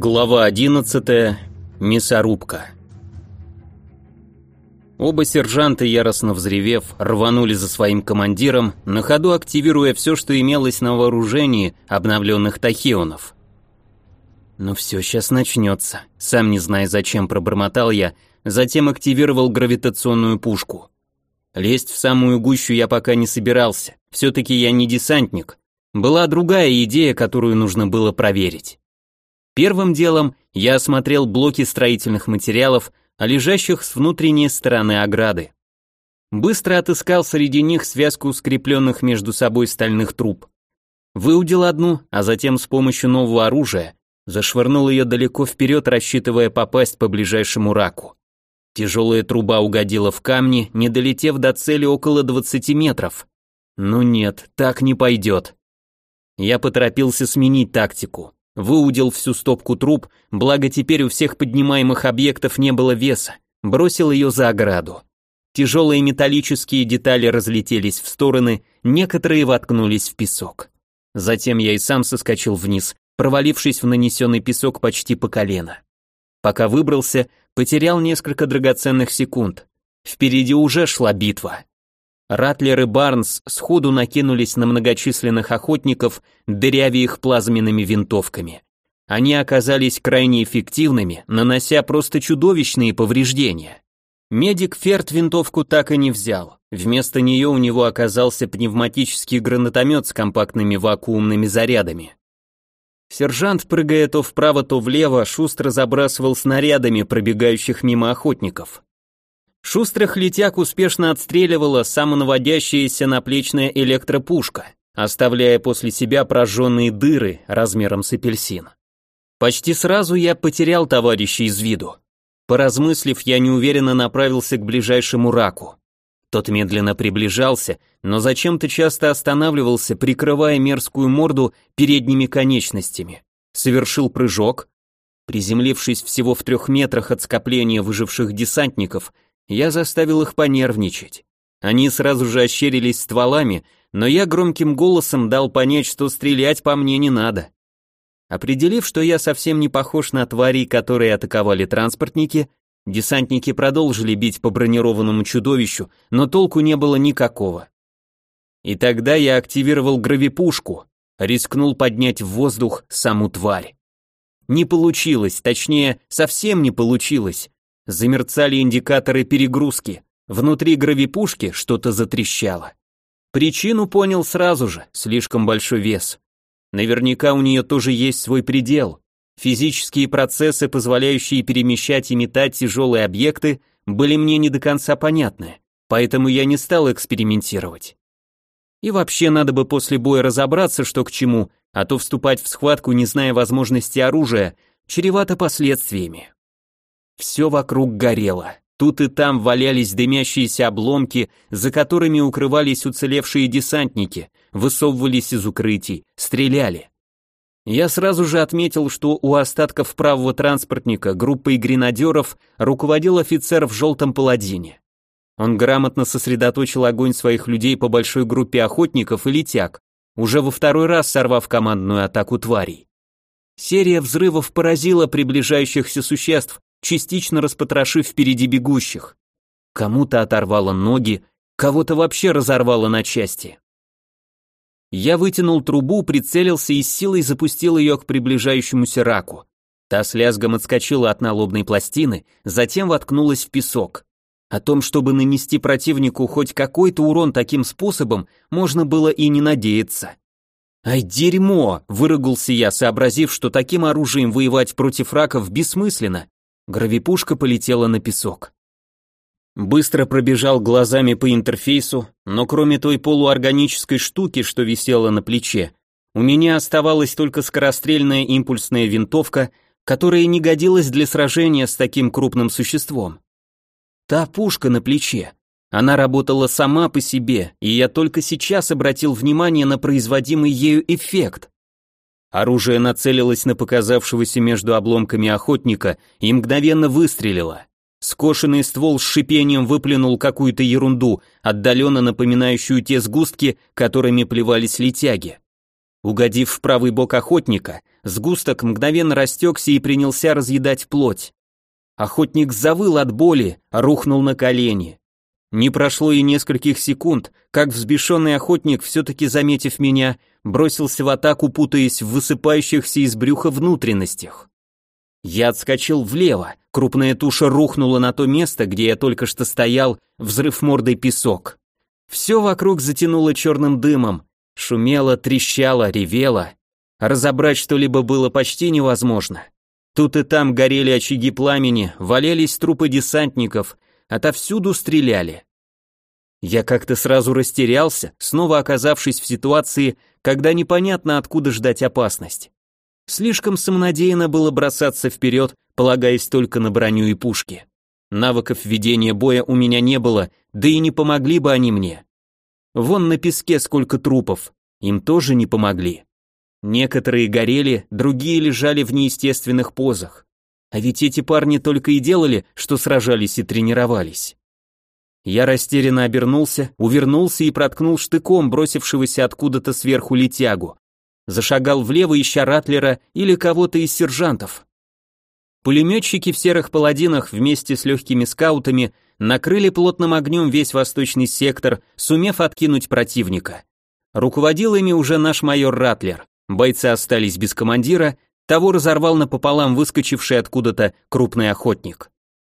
Глава 11. Мясорубка. Оба сержанта, яростно взревев, рванули за своим командиром, на ходу активируя все, что имелось на вооружении обновленных тахионов. «Ну все, сейчас начнется», сам не зная зачем пробормотал я, затем активировал гравитационную пушку. Лезть в самую гущу я пока не собирался, все-таки я не десантник. Была другая идея, которую нужно было проверить. Первым делом я осмотрел блоки строительных материалов, лежащих с внутренней стороны ограды. Быстро отыскал среди них связку скрепленных между собой стальных труб. Выудил одну, а затем с помощью нового оружия зашвырнул ее далеко вперед, рассчитывая попасть по ближайшему раку. Тяжелая труба угодила в камни, не долетев до цели около 20 метров. Ну нет, так не пойдет. Я поторопился сменить тактику выудил всю стопку труб, благо теперь у всех поднимаемых объектов не было веса, бросил ее за ограду. Тяжелые металлические детали разлетелись в стороны, некоторые воткнулись в песок. Затем я и сам соскочил вниз, провалившись в нанесенный песок почти по колено. Пока выбрался, потерял несколько драгоценных секунд. Впереди уже шла битва. Ратлер и Барнс сходу накинулись на многочисленных охотников, дырявя их плазменными винтовками. Они оказались крайне эффективными, нанося просто чудовищные повреждения. Медик Ферд винтовку так и не взял. Вместо нее у него оказался пневматический гранатомет с компактными вакуумными зарядами. Сержант, прыгая то вправо, то влево, шустро забрасывал снарядами пробегающих мимо охотников. Шустрых летяг успешно отстреливала самонаводящаяся наплечная электропушка, оставляя после себя прожженные дыры размером с апельсин. Почти сразу я потерял товарища из виду. Поразмыслив, я неуверенно направился к ближайшему раку. Тот медленно приближался, но зачем-то часто останавливался, прикрывая мерзкую морду передними конечностями. Совершил прыжок. Приземлившись всего в трех метрах от скопления выживших десантников, я заставил их понервничать. Они сразу же ощерились стволами, но я громким голосом дал понять, что стрелять по мне не надо. Определив, что я совсем не похож на тварей, которые атаковали транспортники, десантники продолжили бить по бронированному чудовищу, но толку не было никакого. И тогда я активировал гравипушку, рискнул поднять в воздух саму тварь. Не получилось, точнее, совсем не получилось. Замерцали индикаторы перегрузки. Внутри гравипушки что-то затрещало. Причину понял сразу же, слишком большой вес. Наверняка у нее тоже есть свой предел. Физические процессы, позволяющие перемещать и метать тяжелые объекты, были мне не до конца понятны, поэтому я не стал экспериментировать. И вообще надо бы после боя разобраться, что к чему, а то вступать в схватку, не зная возможности оружия, чревато последствиями. Все вокруг горело. Тут и там валялись дымящиеся обломки, за которыми укрывались уцелевшие десантники, высовывались из укрытий, стреляли. Я сразу же отметил, что у остатков правого транспортника группой гренадеров руководил офицер в желтом паладине. Он грамотно сосредоточил огонь своих людей по большой группе охотников и летяг, уже во второй раз сорвав командную атаку тварей. Серия взрывов поразила приближающихся существ, частично распотрошив впереди бегущих. Кому-то оторвало ноги, кого-то вообще разорвало на части. Я вытянул трубу, прицелился и с силой запустил ее к приближающемуся раку. Та с лязгом отскочила от налобной пластины, затем воткнулась в песок. О том, чтобы нанести противнику хоть какой-то урон таким способом, можно было и не надеяться. «Ай, дерьмо!» – выругался я, сообразив, что таким оружием воевать против раков бессмысленно, Гравипушка полетела на песок. Быстро пробежал глазами по интерфейсу, но кроме той полуорганической штуки, что висела на плече, у меня оставалась только скорострельная импульсная винтовка, которая не годилась для сражения с таким крупным существом. Та пушка на плече. Она работала сама по себе, и я только сейчас обратил внимание на производимый ею эффект. Оружие нацелилось на показавшегося между обломками охотника и мгновенно выстрелило. Скошенный ствол с шипением выплюнул какую-то ерунду, отдаленно напоминающую те сгустки, которыми плевались летяги. Угодив в правый бок охотника, сгусток мгновенно растекся и принялся разъедать плоть. Охотник завыл от боли, рухнул на колени. Не прошло и нескольких секунд, как взбешенный охотник, все-таки заметив меня, бросился в атаку, путаясь в высыпающихся из брюха внутренностях. Я отскочил влево, крупная туша рухнула на то место, где я только что стоял, взрыв мордой песок. Все вокруг затянуло черным дымом, шумело, трещало, ревело. Разобрать что-либо было почти невозможно. Тут и там горели очаги пламени, валялись трупы десантников, отовсюду стреляли. Я как-то сразу растерялся, снова оказавшись в ситуации, когда непонятно откуда ждать опасность. Слишком самонадеянно было бросаться вперед, полагаясь только на броню и пушки. Навыков ведения боя у меня не было, да и не помогли бы они мне. Вон на песке сколько трупов, им тоже не помогли. Некоторые горели, другие лежали в неестественных позах. А ведь эти парни только и делали, что сражались и тренировались. Я растерянно обернулся, увернулся и проткнул штыком бросившегося откуда-то сверху летягу зашагал влево, ища Ратлера или кого-то из сержантов. Пулеметчики в серых паладинах вместе с легкими скаутами накрыли плотным огнем весь восточный сектор, сумев откинуть противника. Руководил ими уже наш майор Ратлер. Бойцы остались без командира, того разорвал напополам выскочивший откуда-то крупный охотник.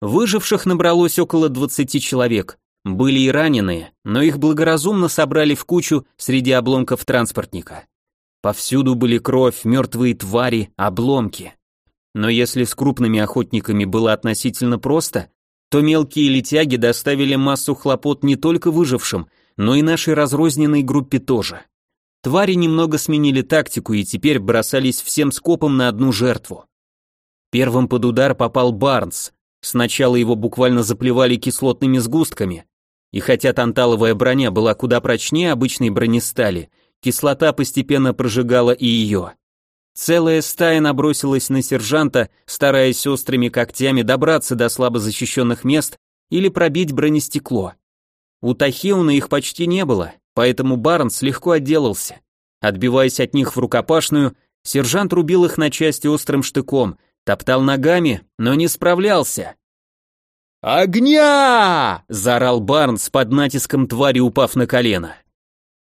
Выживших набралось около 20 человек. Были и раненые, но их благоразумно собрали в кучу среди обломков транспортника. Повсюду были кровь, мертвые твари, обломки. Но если с крупными охотниками было относительно просто, то мелкие летяги доставили массу хлопот не только выжившим, но и нашей разрозненной группе тоже. Твари немного сменили тактику и теперь бросались всем скопом на одну жертву. Первым под удар попал Барнс. Сначала его буквально заплевали кислотными сгустками, и хотя танталовая броня была куда прочнее обычной бронестали, Кислота постепенно прожигала и ее. Целая стая набросилась на сержанта, стараясь острыми когтями добраться до слабо защищенных мест или пробить бронестекло. У Тахиуна их почти не было, поэтому Барнс легко отделался. Отбиваясь от них в рукопашную, сержант рубил их на части острым штыком, топтал ногами, но не справлялся. «Огня!» – заорал Барнс под натиском твари, упав на колено.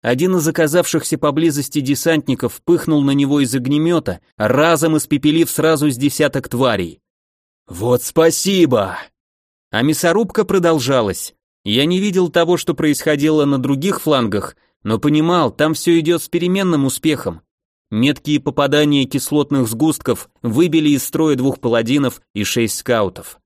Один из оказавшихся поблизости десантников пыхнул на него из огнемета, разом испепелив сразу с десяток тварей. «Вот спасибо!» А мясорубка продолжалась. Я не видел того, что происходило на других флангах, но понимал, там все идет с переменным успехом. Меткие попадания кислотных сгустков выбили из строя двух паладинов и шесть скаутов.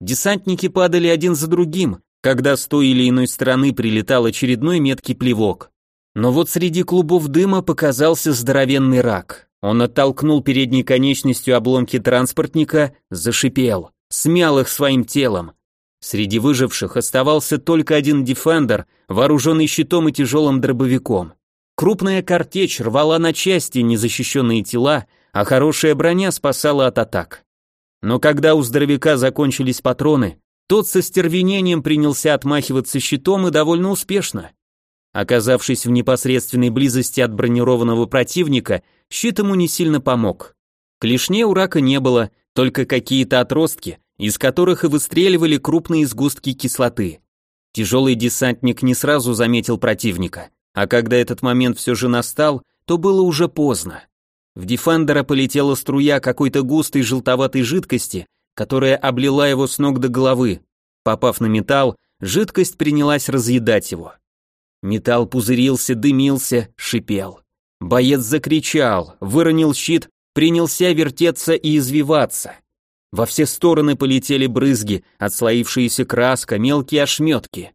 Десантники падали один за другим, когда с той или иной стороны прилетал очередной меткий плевок. Но вот среди клубов дыма показался здоровенный рак. Он оттолкнул передней конечностью обломки транспортника, зашипел, смял их своим телом. Среди выживших оставался только один дефендер, вооруженный щитом и тяжелым дробовиком. Крупная картечь рвала на части незащищенные тела, а хорошая броня спасала от атак. Но когда у здоровяка закончились патроны, тот со стервенением принялся отмахиваться щитом и довольно успешно. Оказавшись в непосредственной близости от бронированного противника, щит ему не сильно помог. Клешней у рака не было, только какие-то отростки, из которых и выстреливали крупные сгустки кислоты. Тяжелый десантник не сразу заметил противника, а когда этот момент все же настал, то было уже поздно. В Дефендера полетела струя какой-то густой желтоватой жидкости, которая облила его с ног до головы. Попав на металл, жидкость принялась разъедать его. Металл пузырился, дымился, шипел. Боец закричал, выронил щит, принялся вертеться и извиваться. Во все стороны полетели брызги, отслоившаяся краска, мелкие ошметки.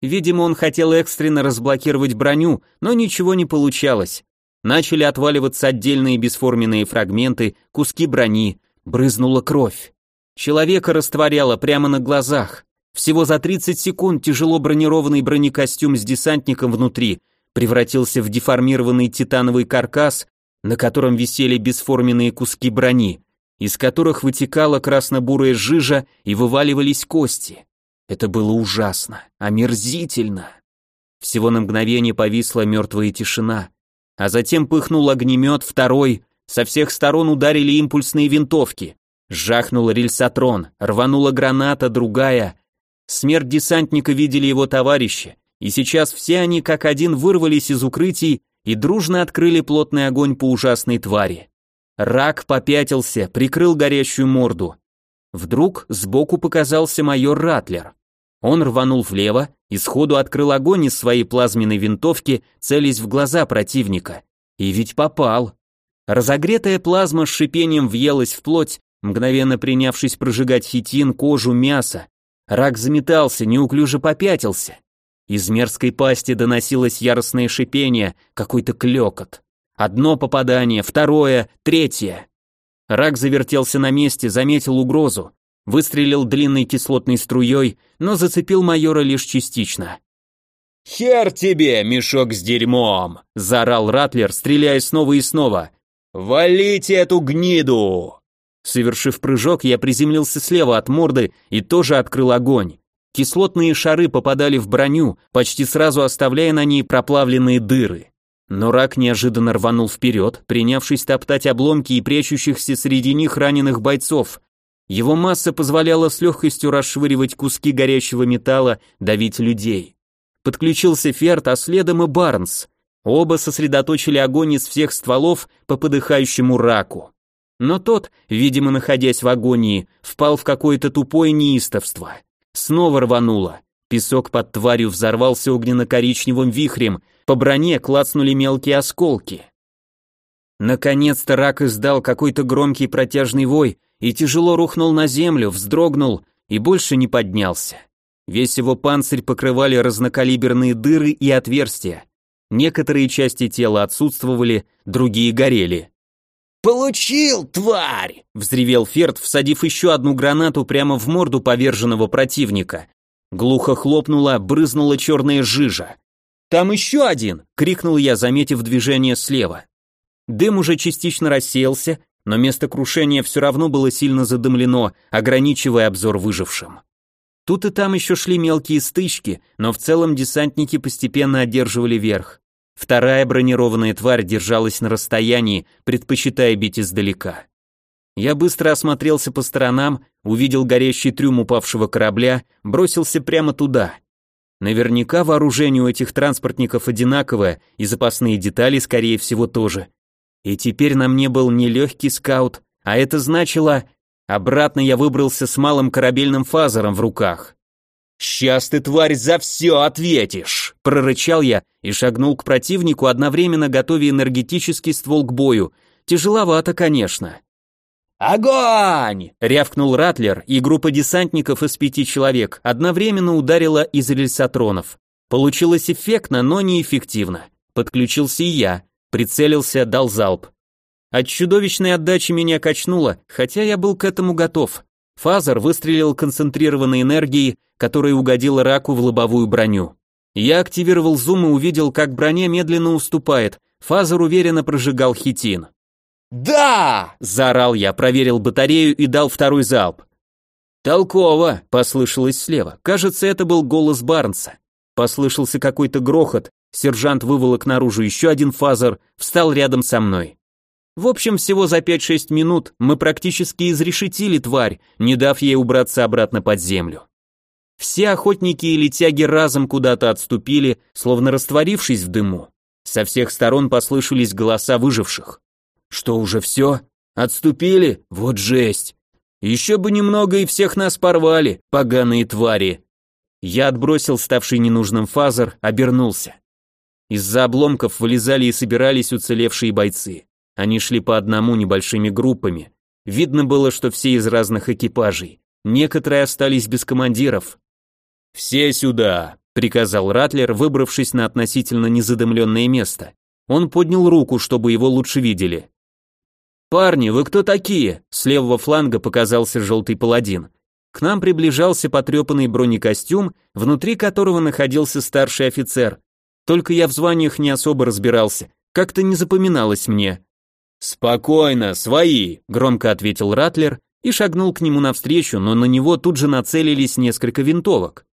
Видимо, он хотел экстренно разблокировать броню, но ничего не получалось. Начали отваливаться отдельные бесформенные фрагменты, куски брони, брызнула кровь. Человека растворяло прямо на глазах. Всего за 30 секунд тяжело бронированный бронекостюм с десантником внутри превратился в деформированный титановый каркас, на котором висели бесформенные куски брони, из которых вытекала красно-бурая жижа и вываливались кости. Это было ужасно, омерзительно. Всего на мгновение повисла мертвая тишина. а затем пыхнул огнемет, второй, со всех сторон ударили импульсные винтовки. Жахнул рельсотрон, рванула граната, другая. Смерть десантника видели его товарищи, и сейчас все они как один вырвались из укрытий и дружно открыли плотный огонь по ужасной твари. Рак попятился, прикрыл горящую морду. Вдруг сбоку показался майор Ратлер. Он рванул влево и сходу открыл огонь из своей плазменной винтовки, целясь в глаза противника. И ведь попал. Разогретая плазма с шипением въелась в плоть, мгновенно принявшись прожигать хитин, кожу, мясо. Рак заметался, неуклюже попятился. Из мерзкой пасти доносилось яростное шипение, какой-то клёкот. Одно попадание, второе, третье. Рак завертелся на месте, заметил угрозу, выстрелил длинной кислотной струей, но зацепил майора лишь частично. «Хер тебе, мешок с дерьмом!» – заорал Ратлер, стреляя снова и снова. «Валите эту гниду!» Совершив прыжок, я приземлился слева от морды и тоже открыл огонь. Кислотные шары попадали в броню, почти сразу оставляя на ней проплавленные дыры. Но рак неожиданно рванул вперед, принявшись топтать обломки и прячущихся среди них раненых бойцов. Его масса позволяла с легкостью расшвыривать куски горящего металла, давить людей. Подключился Ферд, а следом и Барнс. Оба сосредоточили огонь из всех стволов по подыхающему раку. Но тот, видимо, находясь в агонии, впал в какое-то тупое неистовство. Снова рвануло. Песок под тварью взорвался огненно-коричневым вихрем, по броне клацнули мелкие осколки. Наконец-то рак издал какой-то громкий протяжный вой и тяжело рухнул на землю, вздрогнул и больше не поднялся. Весь его панцирь покрывали разнокалиберные дыры и отверстия. Некоторые части тела отсутствовали, другие горели. «Получил, тварь!» — взревел Ферд, всадив еще одну гранату прямо в морду поверженного противника. Глухо хлопнула, брызнула черная жижа. «Там еще один!» — крикнул я, заметив движение слева. Дым уже частично рассеялся, но место крушения все равно было сильно задымлено, ограничивая обзор выжившим. Тут и там еще шли мелкие стычки, но в целом десантники постепенно одерживали верх. Вторая бронированная тварь держалась на расстоянии, предпочитая бить издалека. Я быстро осмотрелся по сторонам, увидел горящий трюм упавшего корабля, бросился прямо туда. Наверняка вооружение у этих транспортников одинаковое, и запасные детали, скорее всего, тоже. И теперь на мне был не легкий скаут, а это значило... Обратно я выбрался с малым корабельным фазером в руках. «Сейчас ты, тварь, за все ответишь!» — прорычал я и шагнул к противнику, одновременно готовя энергетический ствол к бою. Тяжеловато, конечно. «Огонь!» — рявкнул Ратлер, и группа десантников из пяти человек одновременно ударила из рельсотронов. Получилось эффектно, но неэффективно. Подключился и я, прицелился, дал залп. От чудовищной отдачи меня качнуло, хотя я был к этому готов. Фазер выстрелил концентрированной энергией, которая угодила раку в лобовую броню. Я активировал зум и увидел, как броня медленно уступает. Фазер уверенно прожигал хитин. «Да!» – заорал я, проверил батарею и дал второй залп. «Толково!» – послышалось слева. Кажется, это был голос Барнса. Послышался какой-то грохот, сержант выволок наружу еще один фазер, встал рядом со мной. В общем, всего за 5-6 минут мы практически изрешетили тварь, не дав ей убраться обратно под землю. Все охотники и летяги разом куда-то отступили, словно растворившись в дыму. Со всех сторон послышались голоса выживших. Что уже все? Отступили? Вот жесть. Еще бы немного и всех нас порвали, поганые твари. Я отбросил ставший ненужным фазер, обернулся. Из-за обломков вылезали и собирались уцелевшие бойцы. Они шли по одному небольшими группами. Видно было, что все из разных экипажей. Некоторые остались без командиров. «Все сюда!» — приказал Ратлер, выбравшись на относительно незадымленное место. Он поднял руку, чтобы его лучше видели. «Парни, вы кто такие?» С левого фланга показался желтый паладин. К нам приближался потрепанный бронекостюм, внутри которого находился старший офицер. Только я в званиях не особо разбирался, как-то не запоминалось мне. «Спокойно, свои», — громко ответил Ратлер и шагнул к нему навстречу, но на него тут же нацелились несколько винтовок.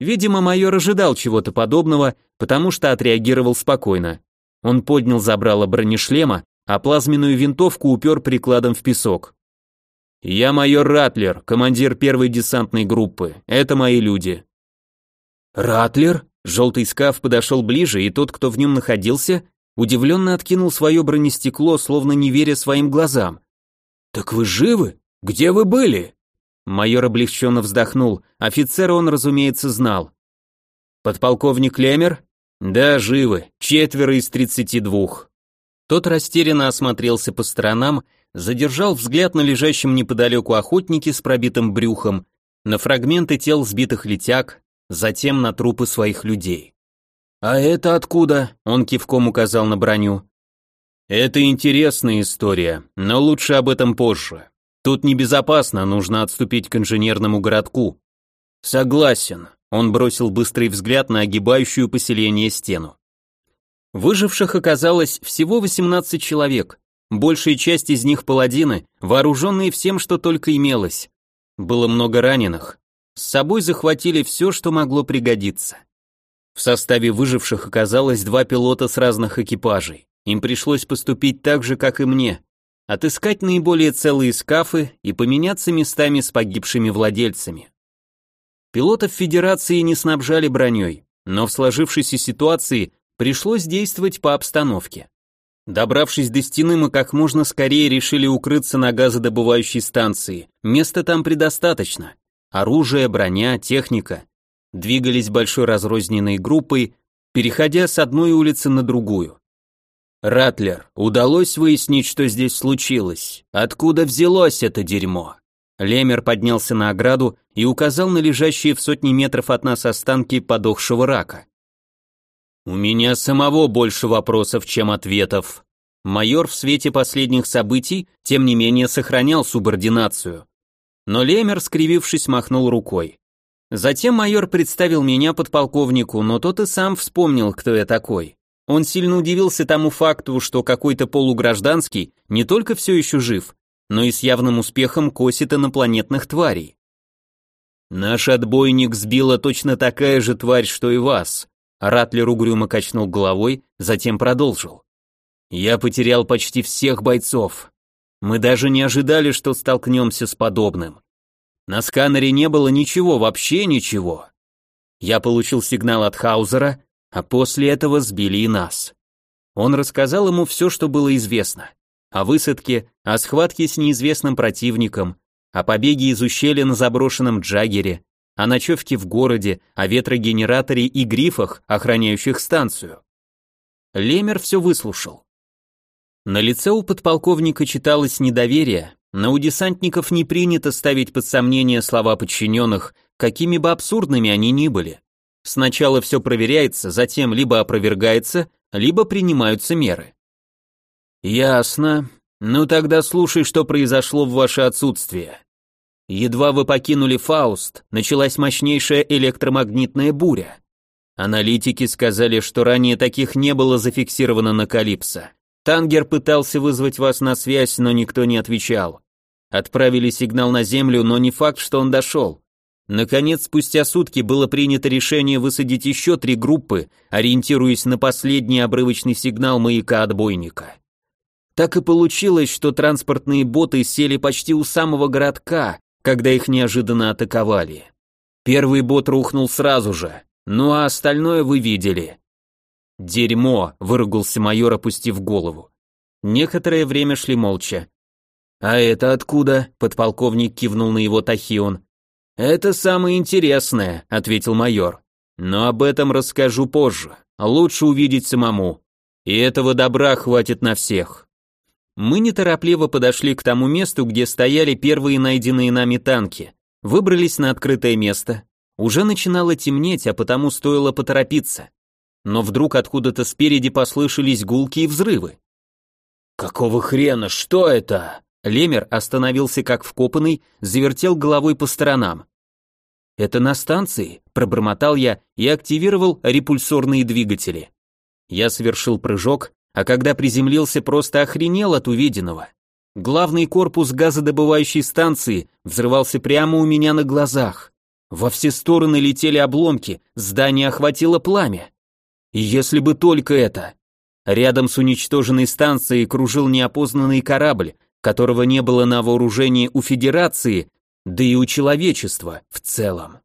Видимо, майор ожидал чего-то подобного, потому что отреагировал спокойно. Он поднял забрало бронешлема, а плазменную винтовку упер прикладом в песок. «Я майор Ратлер, командир первой десантной группы. Это мои люди». «Ратлер?» Желтый скаф подошел ближе, и тот, кто в нем находился, удивленно откинул свое бронестекло, словно не веря своим глазам. «Так вы живы? Где вы были?» Майор облегченно вздохнул. Офицера он, разумеется, знал. «Подполковник Лемер?» «Да, живы. Четверо из тридцати двух». Тот растерянно осмотрелся по сторонам, задержал взгляд на лежащем неподалеку охотнике с пробитым брюхом, на фрагменты тел сбитых летяг, затем на трупы своих людей. «А это откуда?» — он кивком указал на броню. «Это интересная история, но лучше об этом позже. Тут небезопасно, нужно отступить к инженерному городку». «Согласен», — он бросил быстрый взгляд на огибающую поселение стену. Выживших оказалось всего 18 человек, большая часть из них паладины, вооруженные всем, что только имелось. Было много раненых. С собой захватили все, что могло пригодиться. В составе выживших оказалось два пилота с разных экипажей. Им пришлось поступить так же, как и мне. Отыскать наиболее целые скафы и поменяться местами с погибшими владельцами. Пилотов Федерации не снабжали броней, но в сложившейся ситуации пришлось действовать по обстановке. Добравшись до стены, мы как можно скорее решили укрыться на газодобывающей станции. Места там предостаточно. Оружие, броня, техника двигались большой разрозненной группой, переходя с одной улицы на другую. Ратлер, удалось выяснить, что здесь случилось? Откуда взялось это дерьмо? Лемер поднялся на ограду и указал на лежащие в сотни метров от нас останки подохшего рака. У меня самого больше вопросов, чем ответов. Майор в свете последних событий, тем не менее, сохранял субординацию. Но Лемер, скривившись, махнул рукой. Затем майор представил меня подполковнику, но тот и сам вспомнил, кто я такой. Он сильно удивился тому факту, что какой-то полугражданский не только все еще жив, но и с явным успехом косит инопланетных тварей. «Наш отбойник сбила точно такая же тварь, что и вас», Ратлер угрюмо качнул головой, затем продолжил. «Я потерял почти всех бойцов. Мы даже не ожидали, что столкнемся с подобным. На сканере не было ничего, вообще ничего. Я получил сигнал от Хаузера, а после этого сбили и нас. Он рассказал ему все, что было известно. О высадке, о схватке с неизвестным противником, о побеге из ущелья на заброшенном Джаггере, о ночевке в городе, о ветрогенераторе и грифах, охраняющих станцию. Лемер все выслушал. На лице у подполковника читалось недоверие, но у десантников не принято ставить под сомнение слова подчиненных, какими бы абсурдными они ни были. Сначала все проверяется, затем либо опровергается, либо принимаются меры. Ясно. Ну тогда слушай, что произошло в ваше отсутствие. Едва вы покинули Фауст, началась мощнейшая электромагнитная буря. Аналитики сказали, что ранее таких не было зафиксировано на Калипсо. Тангер пытался вызвать вас на связь, но никто не отвечал. Отправили сигнал на землю, но не факт, что он дошел. Наконец, спустя сутки было принято решение высадить еще три группы, ориентируясь на последний обрывочный сигнал маяка-отбойника. Так и получилось, что транспортные боты сели почти у самого городка, когда их неожиданно атаковали. Первый бот рухнул сразу же, ну а остальное вы видели. «Дерьмо!» — выругался майор, опустив голову. Некоторое время шли молча. «А это откуда?» — подполковник кивнул на его тахион. «Это самое интересное», — ответил майор. «Но об этом расскажу позже. Лучше увидеть самому. И этого добра хватит на всех». Мы неторопливо подошли к тому месту, где стояли первые найденные нами танки. Выбрались на открытое место. Уже начинало темнеть, а потому стоило поторопиться. Но вдруг откуда-то спереди послышались гулки и взрывы. «Какого хрена? Что это?» Лемер остановился как вкопанный, завертел головой по сторонам. «Это на станции», — пробормотал я и активировал репульсорные двигатели. Я совершил прыжок, а когда приземлился, просто охренел от увиденного. Главный корпус газодобывающей станции взрывался прямо у меня на глазах. Во все стороны летели обломки, здание охватило пламя. И если бы только это. Рядом с уничтоженной станцией кружил неопознанный корабль, которого не было на вооружении у Федерации, да и у человечества в целом.